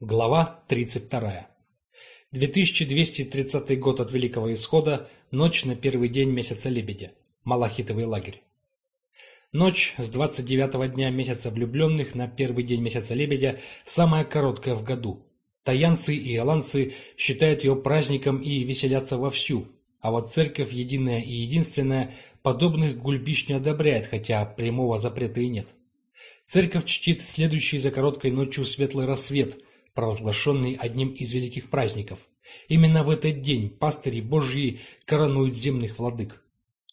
Глава 32. 2230 год от Великого Исхода, ночь на первый день месяца Лебедя. Малахитовый лагерь. Ночь с 29 дня месяца влюбленных на первый день месяца Лебедя самая короткая в году. Таянцы и иоланцы считают ее праздником и веселятся вовсю, а вот церковь единая и единственная подобных гульбищ не одобряет, хотя прямого запрета и нет. Церковь чтит следующий за короткой ночью светлый рассвет – провозглашенный одним из великих праздников. Именно в этот день пастыри Божьи коронуют земных владык.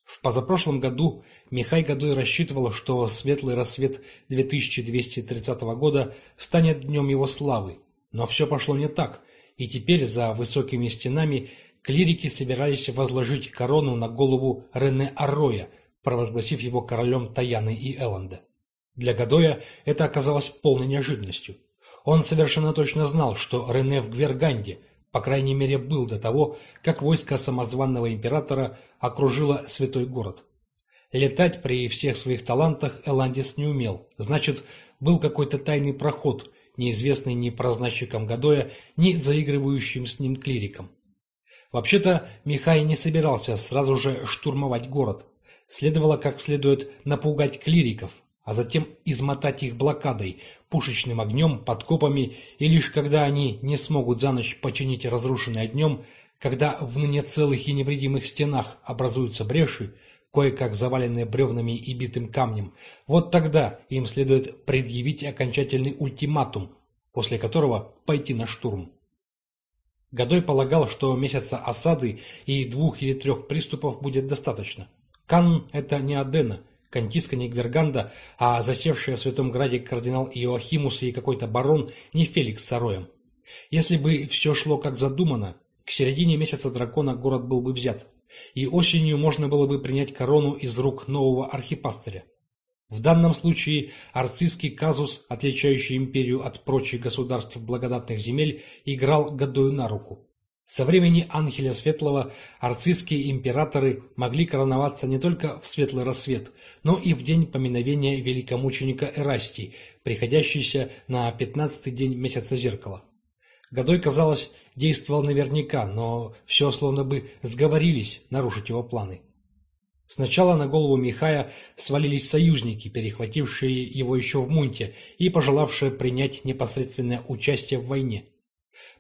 В позапрошлом году Михай Годой рассчитывал, что светлый рассвет 2230 года станет днем его славы. Но все пошло не так, и теперь за высокими стенами клирики собирались возложить корону на голову Рене Арроя, провозгласив его королем Таяны и Элленда. Для Годоя это оказалось полной неожиданностью. Он совершенно точно знал, что Рене в Гверганде, по крайней мере, был до того, как войско самозванного императора окружило святой город. Летать при всех своих талантах Эландис не умел, значит, был какой-то тайный проход, неизвестный ни прозначикам Гадоя, ни заигрывающим с ним клирикам. Вообще-то Михай не собирался сразу же штурмовать город. Следовало как следует напугать клириков, а затем измотать их блокадой, пушечным огнем, подкопами, и лишь когда они не смогут за ночь починить разрушенное днем, когда в ныне целых и невредимых стенах образуются бреши, кое-как заваленные бревнами и битым камнем, вот тогда им следует предъявить окончательный ультиматум, после которого пойти на штурм. Годой полагал, что месяца осады и двух или трех приступов будет достаточно. Канн – это не Адена – Кантиска не Гверганда, а засевшая в Святом Граде кардинал Иоахимус и какой-то барон не Феликс с Ароем. Если бы все шло как задумано, к середине месяца дракона город был бы взят, и осенью можно было бы принять корону из рук нового архипастыря. В данном случае арцистский казус, отличающий империю от прочих государств благодатных земель, играл Гадою на руку. Со времени Анхеля Светлого арцистские императоры могли короноваться не только в светлый рассвет, но и в день поминовения великомученика Эрастий, приходящийся на пятнадцатый день месяца зеркала. Годой, казалось, действовал наверняка, но все словно бы сговорились нарушить его планы. Сначала на голову Михая свалились союзники, перехватившие его еще в Мунте и пожелавшие принять непосредственное участие в войне.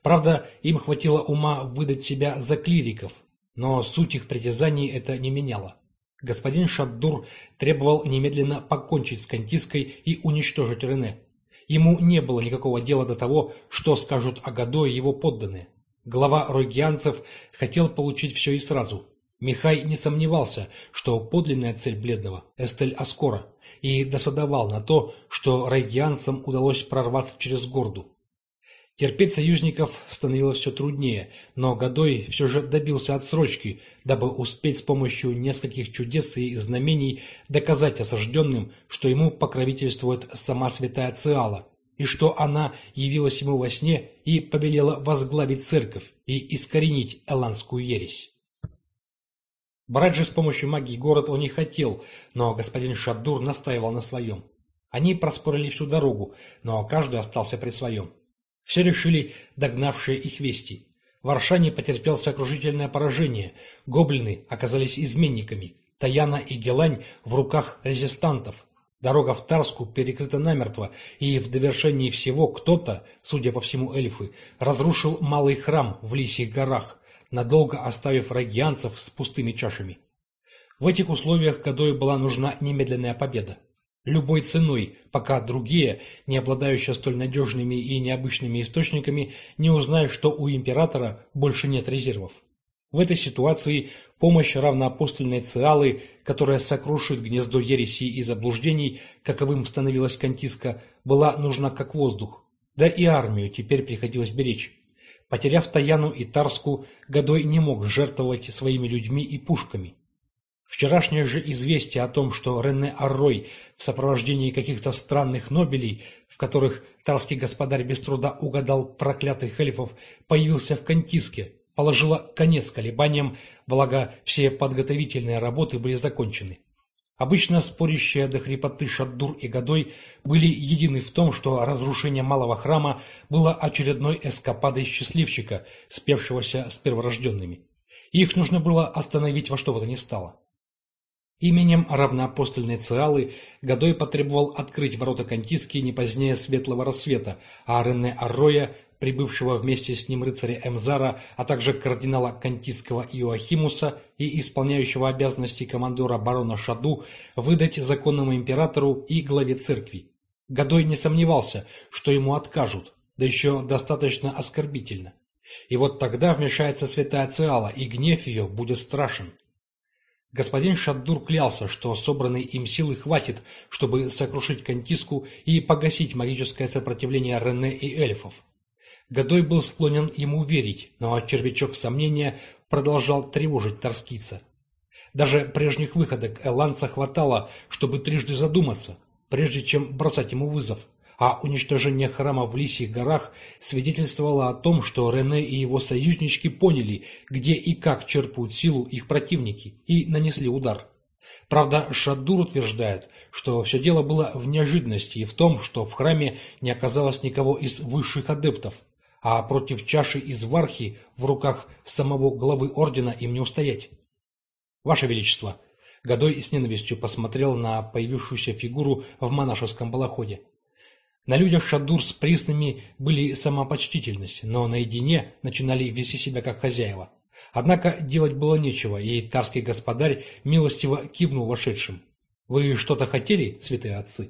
Правда, им хватило ума выдать себя за клириков, но суть их притязаний это не меняло. Господин Шаддур требовал немедленно покончить с Кантиской и уничтожить Рене. Ему не было никакого дела до того, что скажут о Гадо и его подданные. Глава ройгианцев хотел получить все и сразу. Михай не сомневался, что подлинная цель Бледного – Эстель Аскора, и досадовал на то, что ройгианцам удалось прорваться через Горду. Терпеть союзников становилось все труднее, но Годой все же добился отсрочки, дабы успеть с помощью нескольких чудес и знамений доказать осажденным, что ему покровительствует сама святая Циала, и что она явилась ему во сне и повелела возглавить церковь и искоренить эландскую ересь. Брать же с помощью магии город он не хотел, но господин Шадур настаивал на своем. Они проспорили всю дорогу, но каждый остался при своем. Все решили догнавшие их вести. Варшане потерпел сокрушительное поражение, гоблины оказались изменниками, Таяна и Гелань в руках резистантов. Дорога в Тарску перекрыта намертво, и в довершении всего кто-то, судя по всему эльфы, разрушил малый храм в Лисьих горах, надолго оставив рогианцев с пустыми чашами. В этих условиях Гадою была нужна немедленная победа любой ценой, пока другие, не обладающие столь надежными и необычными источниками, не узнают, что у императора больше нет резервов. В этой ситуации помощь равноапостольной Циалы, которая сокрушит гнездо ересей и заблуждений, каковым становилась Кантиска, была нужна как воздух. Да и армию теперь приходилось беречь. Потеряв Таяну и Тарску, Годой не мог жертвовать своими людьми и пушками. Вчерашнее же известие о том, что Рене Аррой в сопровождении каких-то странных нобелей, в которых тарский господарь без труда угадал проклятых эльфов, появился в Кантиске, положило конец колебаниям, благо все подготовительные работы были закончены. Обычно спорящие до хрипоты Шаддур и Годой были едины в том, что разрушение малого храма было очередной эскападой счастливчика, спевшегося с перворожденными. Их нужно было остановить во что бы то ни стало. Именем равноапостольной Циалы Годой потребовал открыть ворота Кантиски не позднее светлого рассвета, а Рене Арроя прибывшего вместе с ним рыцаря Эмзара, а также кардинала Кантийского Иоахимуса и исполняющего обязанности командора барона Шаду, выдать законному императору и главе церкви. Годой не сомневался, что ему откажут, да еще достаточно оскорбительно. И вот тогда вмешается святая Циала, и гнев ее будет страшен. Господин Шаддур клялся, что собранной им силы хватит, чтобы сокрушить Кантиску и погасить магическое сопротивление Рене и эльфов. Годой был склонен ему верить, но червячок сомнения продолжал тревожить торскица. Даже прежних выходок Эланса хватало, чтобы трижды задуматься, прежде чем бросать ему вызов, а уничтожение храма в Лисьих горах свидетельствовало о том, что Рене и его союзнички поняли, где и как черпают силу их противники, и нанесли удар. Правда, Шадур утверждает, что все дело было в неожиданности и в том, что в храме не оказалось никого из высших адептов, а против чаши из вархи в руках самого главы ордена им не устоять. Ваше Величество, Годой с ненавистью посмотрел на появившуюся фигуру в монашеском балаходе. На людях Шадур с приснами были самопочтительность, но наедине начинали вести себя как хозяева. Однако делать было нечего, и тарский господарь милостиво кивнул вошедшим. «Вы что-то хотели, святые отцы?»